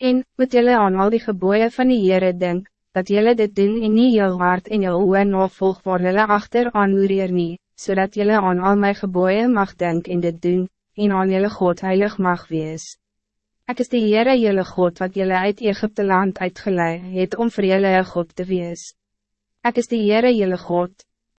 En, moet jullie aan al die geboeien van die Heere denk, dat jullie dit doen en nie heel hard en jou oe navolg waar jylle achter aan oorheer nie, zodat jylle aan al my geboeien mag denk en dit doen, en aan jylle God heilig mag wees. Ek is die Heere jylle God wat jylle uit Egypte land uitgeleid het om vir jylle God te wees. Ek is die Heere jylle God,